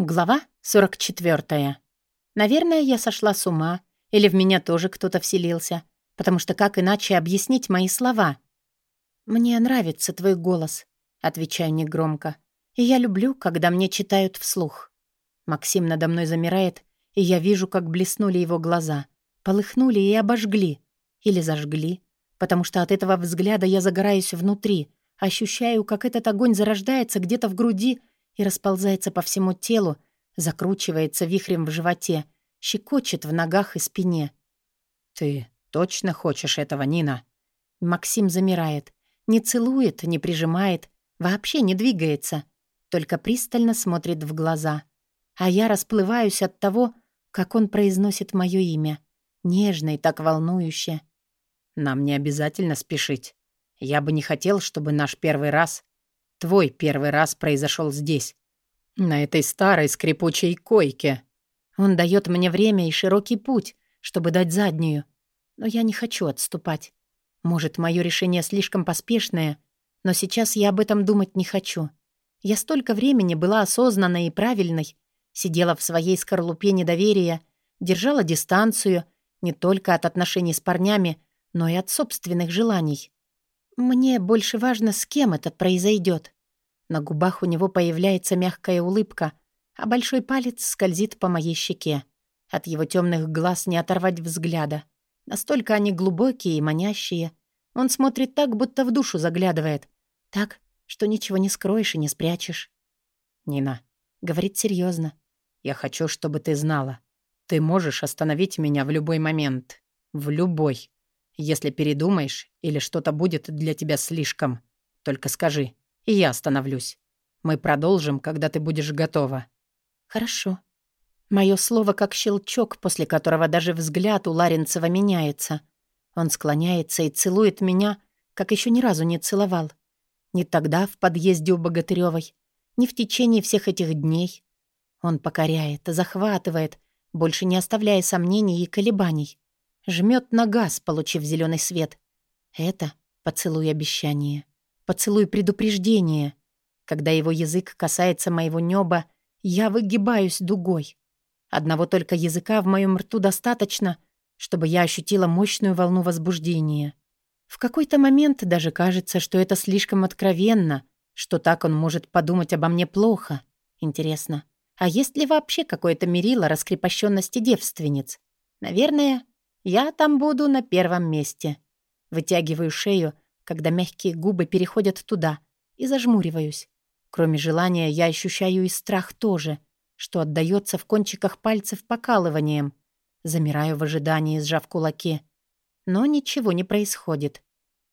Глава 44. Наверное, я сошла с ума, или в меня тоже кто-то вселился, потому что как иначе объяснить мои слова? «Мне нравится твой голос», — отвечаю негромко, «и я люблю, когда мне читают вслух». Максим надо мной замирает, и я вижу, как блеснули его глаза, полыхнули и обожгли, или зажгли, потому что от этого взгляда я загораюсь внутри, ощущаю, как этот огонь зарождается где-то в груди и расползается по всему телу, закручивается вихрем в животе, щекочет в ногах и спине. «Ты точно хочешь этого, Нина?» Максим замирает. Не целует, не прижимает, вообще не двигается, только пристально смотрит в глаза. А я расплываюсь от того, как он произносит мое имя. Нежно и так волнующе. «Нам не обязательно спешить. Я бы не хотел, чтобы наш первый раз Твой первый раз произошел здесь, на этой старой скрипучей койке. Он дает мне время и широкий путь, чтобы дать заднюю. Но я не хочу отступать. Может, мое решение слишком поспешное, но сейчас я об этом думать не хочу. Я столько времени была осознанной и правильной, сидела в своей скорлупе недоверия, держала дистанцию не только от отношений с парнями, но и от собственных желаний. Мне больше важно, с кем это произойдет. На губах у него появляется мягкая улыбка, а большой палец скользит по моей щеке. От его темных глаз не оторвать взгляда. Настолько они глубокие и манящие. Он смотрит так, будто в душу заглядывает. Так, что ничего не скроешь и не спрячешь. «Нина», — говорит серьезно, — «я хочу, чтобы ты знала. Ты можешь остановить меня в любой момент. В любой. Если передумаешь или что-то будет для тебя слишком, только скажи, и я остановлюсь. Мы продолжим, когда ты будешь готова». «Хорошо». Мое слово как щелчок, после которого даже взгляд у Ларинцева меняется. Он склоняется и целует меня, как еще ни разу не целовал. Ни тогда в подъезде у Богатыревой, ни в течение всех этих дней. Он покоряет, захватывает, больше не оставляя сомнений и колебаний. Жмет на газ, получив зеленый свет. Это поцелуй обещания. Поцелуй предупреждения. Когда его язык касается моего неба, я выгибаюсь дугой. Одного только языка в моем рту достаточно, чтобы я ощутила мощную волну возбуждения. В какой-то момент даже кажется, что это слишком откровенно, что так он может подумать обо мне плохо. Интересно, а есть ли вообще какое-то мерило раскрепощенности девственниц? Наверное, я там буду на первом месте. Вытягиваю шею, когда мягкие губы переходят туда, и зажмуриваюсь. Кроме желания, я ощущаю и страх тоже, что отдаётся в кончиках пальцев покалыванием. Замираю в ожидании, сжав кулаки. Но ничего не происходит.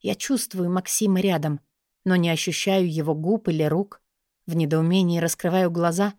Я чувствую Максима рядом, но не ощущаю его губ или рук. В недоумении раскрываю глаза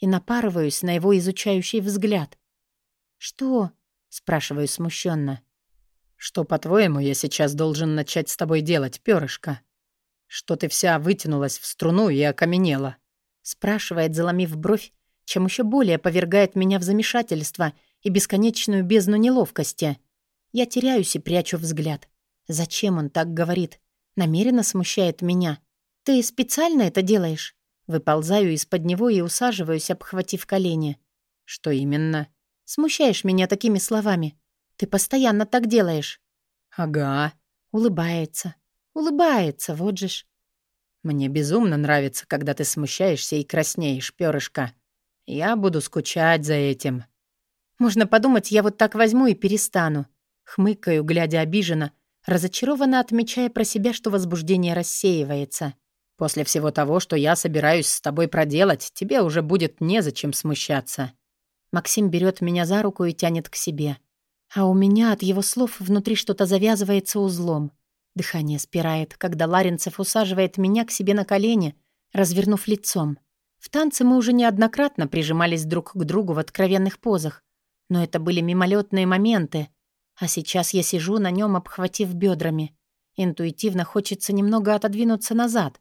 и напарываюсь на его изучающий взгляд. «Что?» Спрашиваю смущенно. «Что, по-твоему, я сейчас должен начать с тобой делать, перышко? Что ты вся вытянулась в струну и окаменела?» Спрашивает, заломив бровь, чем еще более повергает меня в замешательство и бесконечную бездну неловкости. Я теряюсь и прячу взгляд. Зачем он так говорит? Намеренно смущает меня. «Ты специально это делаешь?» Выползаю из-под него и усаживаюсь, обхватив колени. «Что именно?» Смущаешь меня такими словами. Ты постоянно так делаешь». «Ага». Улыбается. Улыбается, вот же ж. «Мне безумно нравится, когда ты смущаешься и краснеешь, пёрышко. Я буду скучать за этим». «Можно подумать, я вот так возьму и перестану». Хмыкаю, глядя обиженно, разочарованно отмечая про себя, что возбуждение рассеивается. «После всего того, что я собираюсь с тобой проделать, тебе уже будет незачем смущаться». Максим берет меня за руку и тянет к себе. А у меня от его слов внутри что-то завязывается узлом. Дыхание спирает, когда Ларинцев усаживает меня к себе на колени, развернув лицом. В танце мы уже неоднократно прижимались друг к другу в откровенных позах, но это были мимолетные моменты. А сейчас я сижу на нем, обхватив бедрами. Интуитивно хочется немного отодвинуться назад,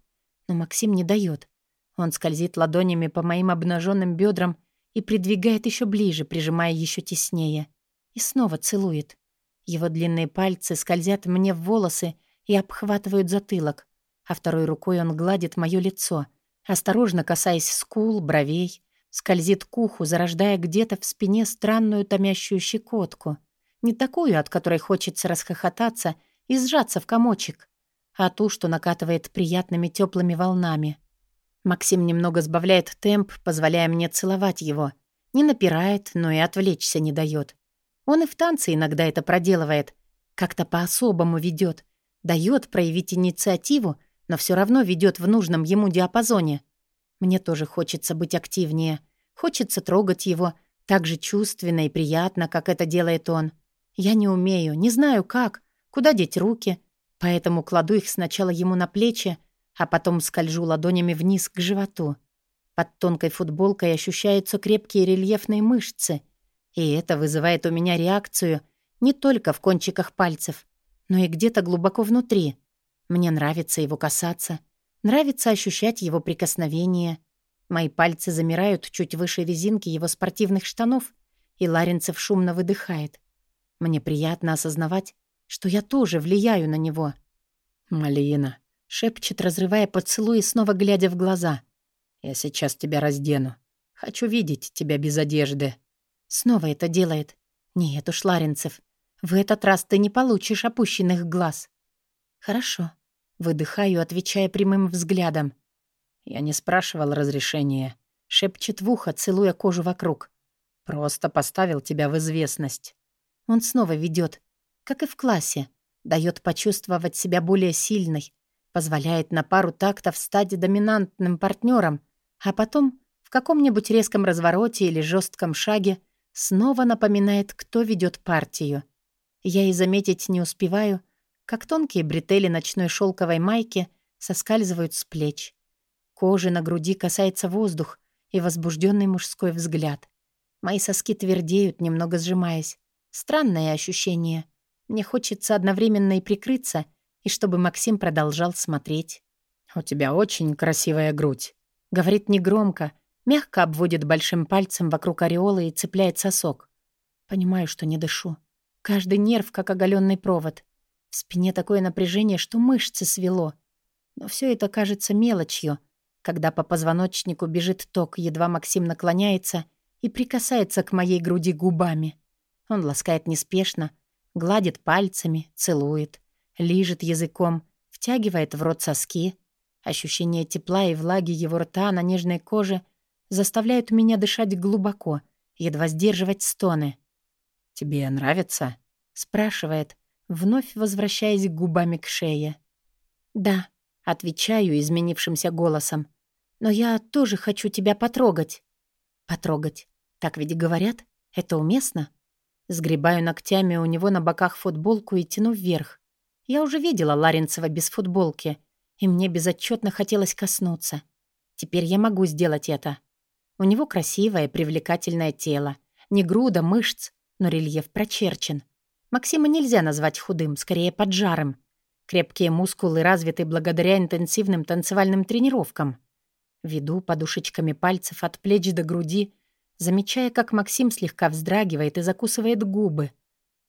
но Максим не дает. Он скользит ладонями по моим обнаженным бедрам и придвигает еще ближе, прижимая еще теснее. И снова целует. Его длинные пальцы скользят мне в волосы и обхватывают затылок, а второй рукой он гладит мое лицо, осторожно касаясь скул, бровей, Скользит к уху, зарождая где-то в спине странную томящую щекотку. Не такую, от которой хочется расхохотаться и сжаться в комочек, а ту, что накатывает приятными теплыми волнами. Максим немного сбавляет темп, позволяя мне целовать его. Не напирает, но и отвлечься не дает. Он и в танце иногда это проделывает. Как-то по-особому ведет. Дает проявить инициативу, но все равно ведет в нужном ему диапазоне. Мне тоже хочется быть активнее. Хочется трогать его так же чувственно и приятно, как это делает он. Я не умею, не знаю как, куда деть руки, поэтому кладу их сначала ему на плечи, а потом скольжу ладонями вниз к животу. Под тонкой футболкой ощущаются крепкие рельефные мышцы, и это вызывает у меня реакцию не только в кончиках пальцев, но и где-то глубоко внутри. Мне нравится его касаться, нравится ощущать его прикосновение. Мои пальцы замирают чуть выше резинки его спортивных штанов, и Ларинцев шумно выдыхает. Мне приятно осознавать, что я тоже влияю на него. «Малина», — шепчет, разрывая поцелуй и снова глядя в глаза. «Я сейчас тебя раздену. Хочу видеть тебя без одежды». Снова это делает. «Нет уж, Ларинцев, в этот раз ты не получишь опущенных глаз». «Хорошо», — выдыхаю, отвечая прямым взглядом. Я не спрашивал разрешения. Шепчет в ухо, целуя кожу вокруг. Просто поставил тебя в известность. Он снова ведет, как и в классе. Дает почувствовать себя более сильной. Позволяет на пару тактов стать доминантным партнером, а потом в каком-нибудь резком развороте или жестком шаге снова напоминает, кто ведет партию. Я и заметить не успеваю, как тонкие бретели ночной шелковой майки соскальзывают с плеч. Кожи на груди касается воздух и возбужденный мужской взгляд. Мои соски твердеют, немного сжимаясь. Странное ощущение. Мне хочется одновременно и прикрыться, и чтобы Максим продолжал смотреть. «У тебя очень красивая грудь», — говорит негромко, мягко обводит большим пальцем вокруг ореолы и цепляет сосок. Понимаю, что не дышу. Каждый нерв, как оголенный провод. В спине такое напряжение, что мышцы свело. Но все это кажется мелочью, когда по позвоночнику бежит ток, едва Максим наклоняется и прикасается к моей груди губами. Он ласкает неспешно, гладит пальцами, целует, лижет языком, втягивает в рот соски. Ощущение тепла и влаги его рта на нежной коже заставляют меня дышать глубоко, едва сдерживать стоны. «Тебе нравится?» — спрашивает, вновь возвращаясь губами к шее. «Да», — отвечаю изменившимся голосом. Но я тоже хочу тебя потрогать». «Потрогать. Так ведь говорят? Это уместно?» Сгребаю ногтями у него на боках футболку и тяну вверх. Я уже видела Ларинцева без футболки, и мне безотчетно хотелось коснуться. Теперь я могу сделать это. У него красивое, привлекательное тело. Не груда, мышц, но рельеф прочерчен. Максима нельзя назвать худым, скорее поджарым. Крепкие мускулы развиты благодаря интенсивным танцевальным тренировкам. Веду подушечками пальцев от плеч до груди, замечая, как Максим слегка вздрагивает и закусывает губы.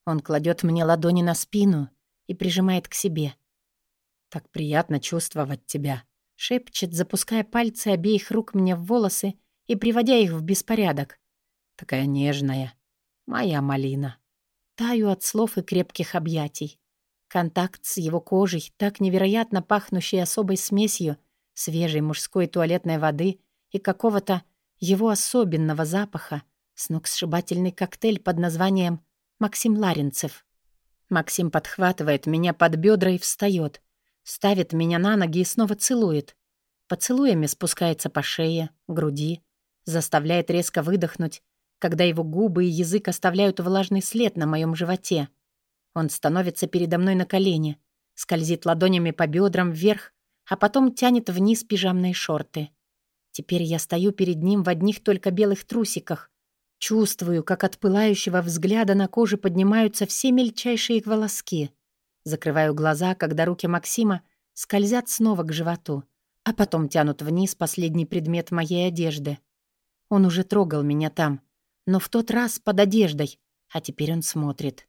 Он кладет мне ладони на спину и прижимает к себе. «Так приятно чувствовать тебя», — шепчет, запуская пальцы обеих рук мне в волосы и приводя их в беспорядок. «Такая нежная. Моя малина». Таю от слов и крепких объятий. Контакт с его кожей, так невероятно пахнущей особой смесью, свежей мужской туалетной воды и какого-то его особенного запаха, сногсшибательный коктейль под названием «Максим Ларинцев». Максим подхватывает меня под бедра и встает, ставит меня на ноги и снова целует. Поцелуями спускается по шее, груди, заставляет резко выдохнуть, когда его губы и язык оставляют влажный след на моем животе. Он становится передо мной на колени, скользит ладонями по бедрам вверх а потом тянет вниз пижамные шорты. Теперь я стою перед ним в одних только белых трусиках. Чувствую, как от пылающего взгляда на коже поднимаются все мельчайшие волоски. Закрываю глаза, когда руки Максима скользят снова к животу, а потом тянут вниз последний предмет моей одежды. Он уже трогал меня там, но в тот раз под одеждой, а теперь он смотрит.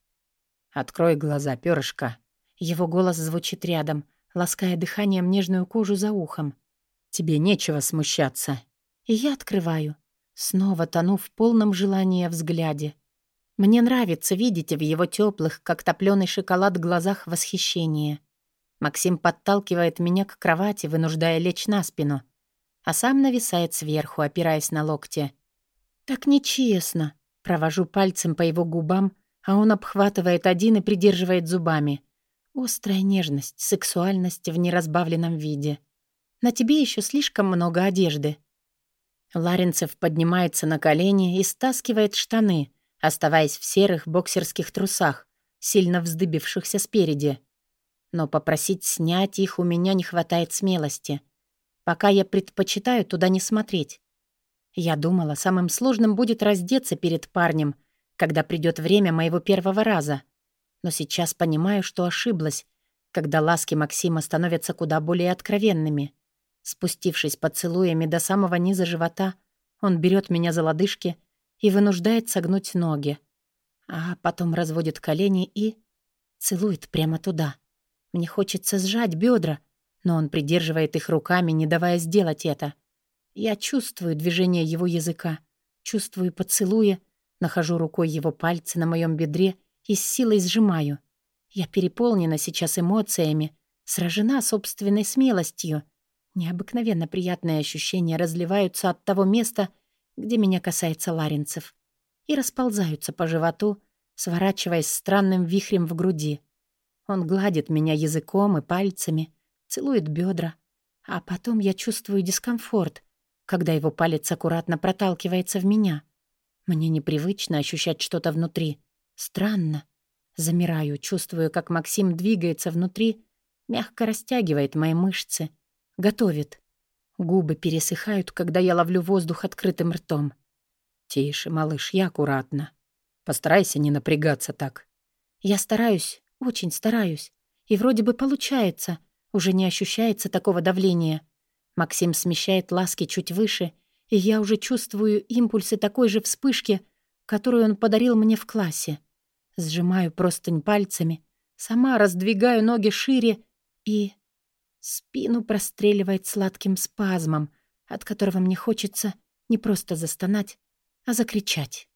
«Открой глаза, перышко». Его голос звучит рядом — лаская дыханием нежную кожу за ухом. «Тебе нечего смущаться». И я открываю. Снова тону в полном желании взгляде. Мне нравится видеть в его теплых, как топленый шоколад, глазах восхищение. Максим подталкивает меня к кровати, вынуждая лечь на спину, а сам нависает сверху, опираясь на локти. «Так нечестно!» Провожу пальцем по его губам, а он обхватывает один и придерживает зубами. Острая нежность, сексуальность в неразбавленном виде. На тебе еще слишком много одежды. Ларинцев поднимается на колени и стаскивает штаны, оставаясь в серых боксерских трусах, сильно вздыбившихся спереди. Но попросить снять их у меня не хватает смелости. Пока я предпочитаю туда не смотреть. Я думала, самым сложным будет раздеться перед парнем, когда придет время моего первого раза. Но сейчас понимаю, что ошиблась, когда ласки Максима становятся куда более откровенными. Спустившись поцелуями до самого низа живота, он берет меня за лодыжки и вынуждает согнуть ноги. А потом разводит колени и... целует прямо туда. Мне хочется сжать бедра, но он придерживает их руками, не давая сделать это. Я чувствую движение его языка, чувствую поцелуя, нахожу рукой его пальцы на моем бедре и с силой сжимаю. Я переполнена сейчас эмоциями, сражена собственной смелостью. Необыкновенно приятные ощущения разливаются от того места, где меня касается Ларинцев, и расползаются по животу, сворачиваясь странным вихрем в груди. Он гладит меня языком и пальцами, целует бедра, а потом я чувствую дискомфорт, когда его палец аккуратно проталкивается в меня. Мне непривычно ощущать что-то внутри. Странно. Замираю, чувствую, как Максим двигается внутри, мягко растягивает мои мышцы, готовит. Губы пересыхают, когда я ловлю воздух открытым ртом. «Тише, малыш, я аккуратно. Постарайся не напрягаться так». Я стараюсь, очень стараюсь. И вроде бы получается. Уже не ощущается такого давления. Максим смещает ласки чуть выше, и я уже чувствую импульсы такой же вспышки, которую он подарил мне в классе. Сжимаю простынь пальцами, сама раздвигаю ноги шире и... Спину простреливает сладким спазмом, от которого мне хочется не просто застонать, а закричать.